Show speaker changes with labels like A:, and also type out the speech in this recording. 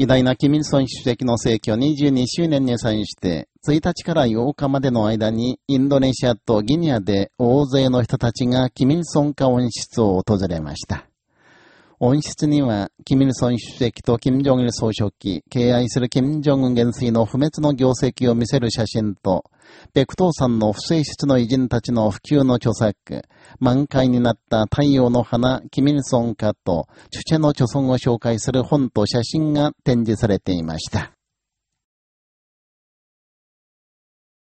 A: 偉大なキミルソン主席の逝去22周年に際して、1日から8日までの間に、インドネシアとギニアで大勢の人たちがキミルソン家温室を訪れました。温室には、キミルソン主席とキム・ジョンイル総書記、敬愛するキム・ジョンウン元帥の不滅の業績を見せる写真と、ペクトーさんの不正室の偉人たちの普及の著作、満開になった太陽の花、キミルソン家と、チュチェの著存を紹介する本と写真が展示されていました。